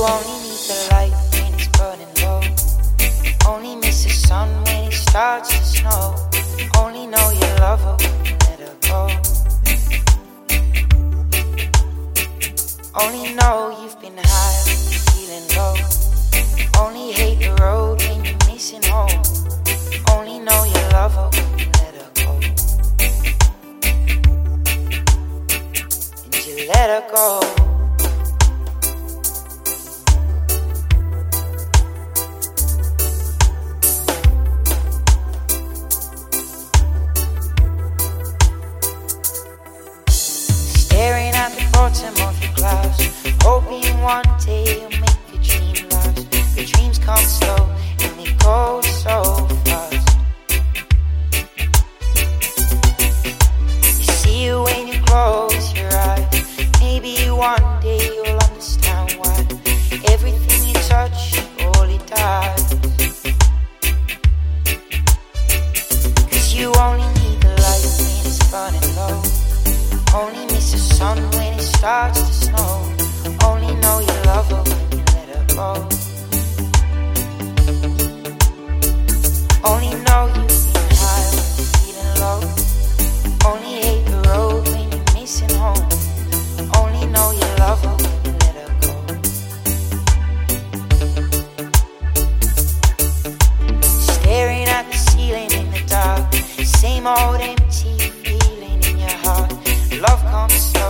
You only need the light when it's burning low. Only miss the sun when it starts to snow. Only know your lover when you let her go. Only know you've been high when you're feeling low. Only hate the road when you're missing home. Only know your lover when you let her go. Did you let her go. one day you'll understand why everything. same old empty feeling in your heart. Love comes slow.